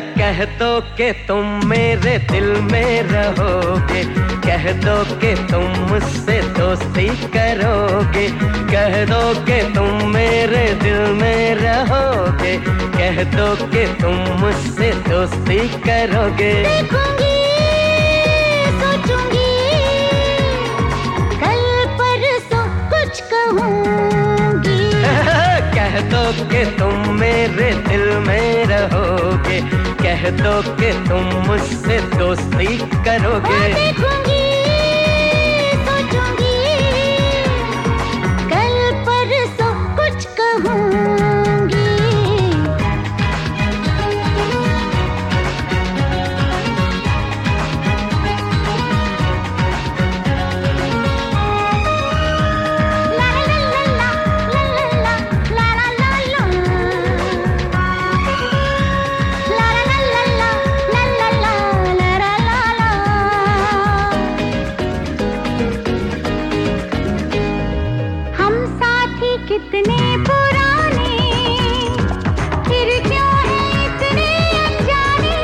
कह दो कि तुम मेरे दिल में रहोगे। कह दो कि तुम मुझसे दोस्ती करोगे। कह दो कि तुम मेरे दिल में रहोगे। कह दो कि तुम मुझसे दोस्ती करोगे। देखूँगी कह दो कि तुम मुझसे दोस्ती करोगे। कितने पुराने फिर क्यों है इतने अनजाने?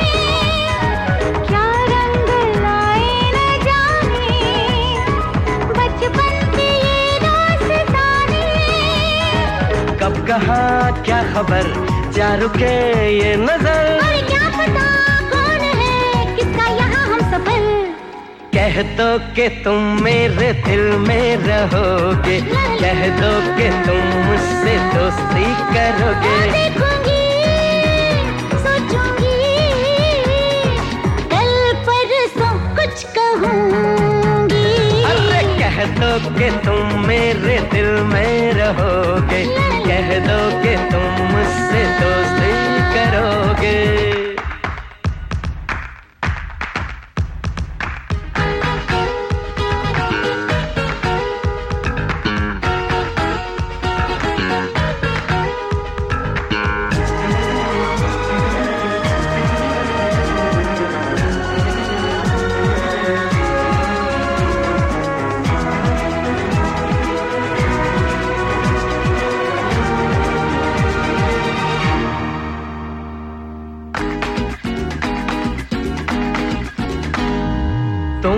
क्या रंग लाए न जाने? बचपन के ये दास्ताने। कब कहा क्या खबर? जा रुके ये नज़र? कह दो कि तुम मेरे दिल में रहोगे। कह दो कि तुम मुझसे दोस्ती करोगे। सोचूँगी कल कुछ कहूँगी। अरे कह दो कि तुम मेरे दिल में रहोगे।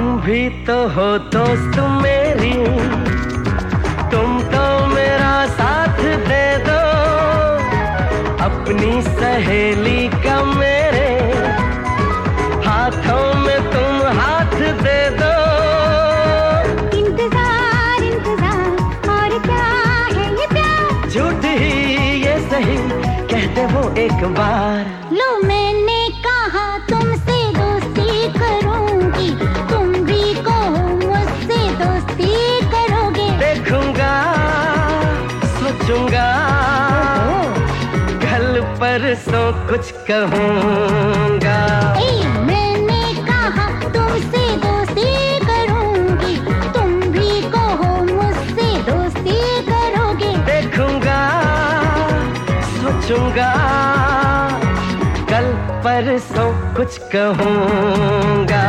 तुम भी तो हो दोस्त मेरी। तुम तो मेरा साथ दे दो। अपनी सहेली का मेरे। हाथों में तुम हाथ दे दो। इंतज़ार इंतज़ार और क्या है ये प्यार? झूठ ही ये सही कहते हो एक बार। लो मैंने परसों कुछ कहूँगा। मैंने कहा तुमसे दोस्ती करूँगी। तुम भी कहो मुझसे दोस्ती करोगे। देखूँगा सोचूँगा कल परसों कुछ कहूँगा।